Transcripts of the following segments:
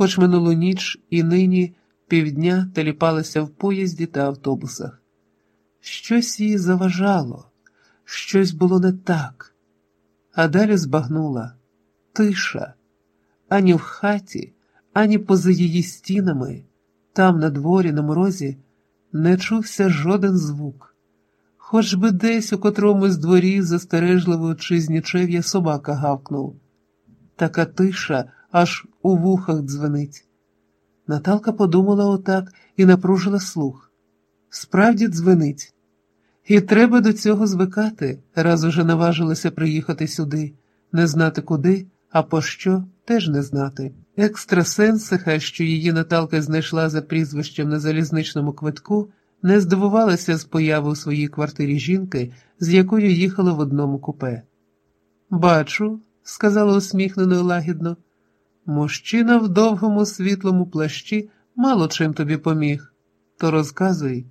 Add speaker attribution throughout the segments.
Speaker 1: хоч минулу ніч і нині півдня теліпалася в поїзді та автобусах. Щось їй заважало, щось було не так, а далі збагнула тиша ані в хаті, ані поза її стінами, там, на дворі, на морозі, не чувся жоден звук. Хоч би десь у котромусь дворі застережливо чи знічев'я собака гавкнув. Така тиша аж у вухах дзвенить. Наталка подумала отак і напружила слух. Справді дзвенить. І треба до цього звикати, раз уже наважилася приїхати сюди, не знати куди, а по що теж не знати. Екстрасенсиха, що її Наталка знайшла за прізвищем на залізничному квитку, не здивувалася з появи у своїй квартирі жінки, з якою їхала в одному купе. Бачу, сказала усміхнено і лагідно, мужчина в довгому світлому плащі мало чим тобі поміг, то розказуй.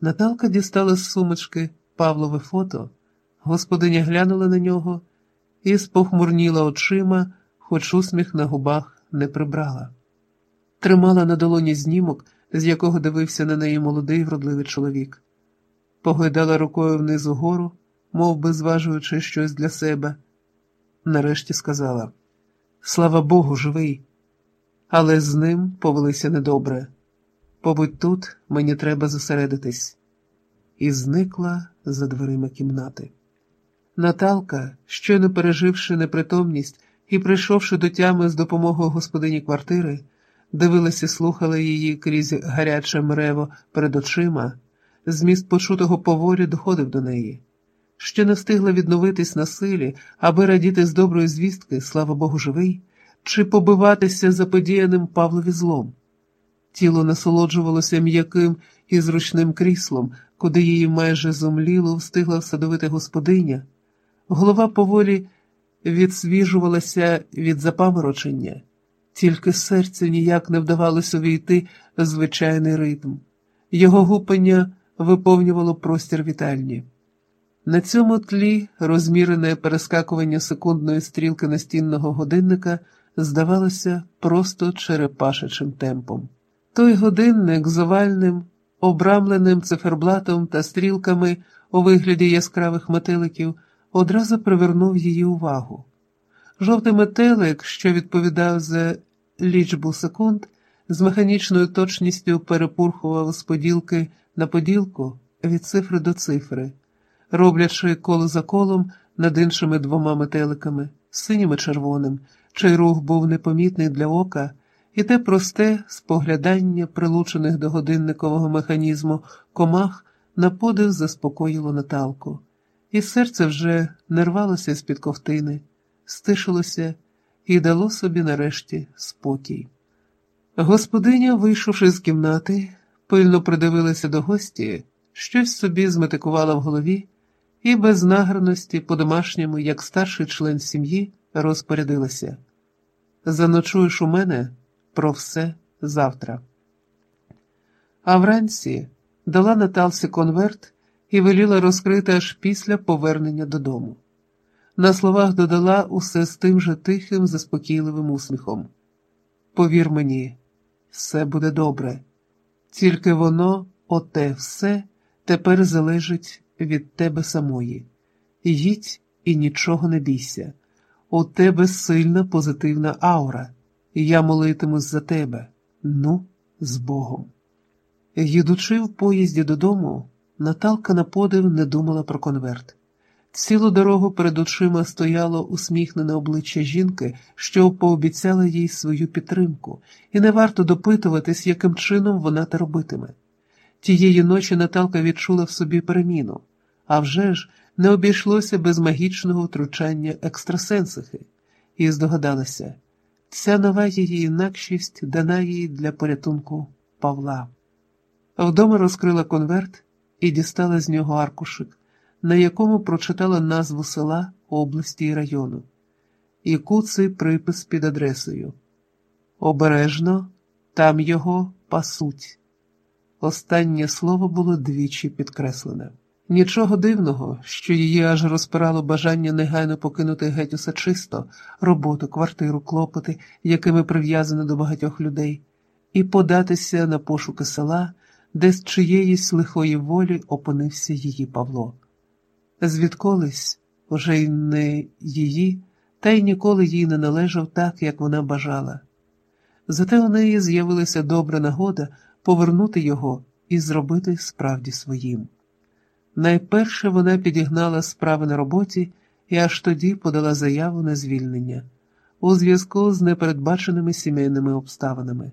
Speaker 1: Наталка дістала з сумочки Павлове фото, господиня глянула на нього і спохмурніла очима, хоч усміх на губах не прибрала. Тримала на долоні знімок, з якого дивився на неї молодий вродливий чоловік, погойдала рукою вниз угору, мов би зважуючи щось для себе. Нарешті сказала: Слава Богу, живий, але з ним повелися недобре. Побудь тут, мені треба зосередитись, і зникла за дверима кімнати. Наталка, щойно переживши непритомність і прийшовши до тями з допомогою господині квартири, дивилася, слухала її крізь гаряче мрево перед очима, зміст почутого поволі доходив до неї. Ще не встигла відновитись на силі, аби радіти з доброї звістки, слава Богу, живий, чи побиватися заподіяним Павлові злом. Тіло насолоджувалося м'яким і зручним кріслом, куди її майже зумліло встигла всадовити господиня. Голова поволі відсвіжувалася від запаморочення, тільки серцю ніяк не вдавалося увійти звичайний ритм. Його гупання виповнювало простір вітальні. На цьому тлі розмірене перескакування секундної стрілки настінного годинника здавалося просто черепашечим темпом. Той годинник з овальним, обрамленим циферблатом та стрілками у вигляді яскравих метеликів одразу привернув її увагу. Жовтий метелик, що відповідав за лічбу секунд, з механічною точністю перепурхував з поділки на поділку від цифри до цифри, роблячи коло за колом над іншими двома метеликами, синім і червоним, чий рух був непомітний для ока, і те просте споглядання, прилучених до годинникового механізму комах, на подив заспокоїло Наталку і серце вже не рвалося з-під ковтини, стишилося і дало собі нарешті спокій. Господиня, вийшовши з кімнати, пильно придивилася до гості, щось собі зметикувала в голові і без награності, по-домашньому, як старший член сім'ї, розпорядилася. Заночуєш у мене про все завтра. А вранці дала Наталсі конверт і веліла розкрити аж після повернення додому. На словах додала усе з тим же тихим, заспокійливим усміхом. Повір мені, все буде добре, тільки воно, оте все, тепер залежить від тебе самої. Їдь і нічого не бійся. У тебе сильна позитивна аура, я молитимусь за тебе. Ну, з Богом. Їдучи в поїзді додому, Наталка на подив не думала про конверт. Цілу дорогу перед очима стояло усміхнене обличчя жінки, що пообіцяла їй свою підтримку, і не варто допитуватись, яким чином вона те робитиме. Тієї ночі Наталка відчула в собі переміну, а вже ж не обійшлося без магічного втручання екстрасенсихи, і здогадалася, ця нова її інакшість дана їй для порятунку Павла. Вдома розкрила конверт і дістала з нього аркушик, на якому прочитала назву села, області і району, і куций припис під адресою. Обережно там його пасуть. Останнє слово було двічі підкреслене. Нічого дивного, що її аж розпирало бажання негайно покинути геть усе чисто, роботу, квартиру, клопоти, якими прив'язано до багатьох людей, і податися на пошуки села, де з чиєїсь лихої волі опинився її Павло. Звідколись уже й не її, та й ніколи їй не належав так, як вона бажала. Зате у неї з'явилася добра нагода повернути його і зробити справді своїм. Найперше вона підігнала справи на роботі і аж тоді подала заяву на звільнення у зв'язку з непередбаченими сімейними обставинами.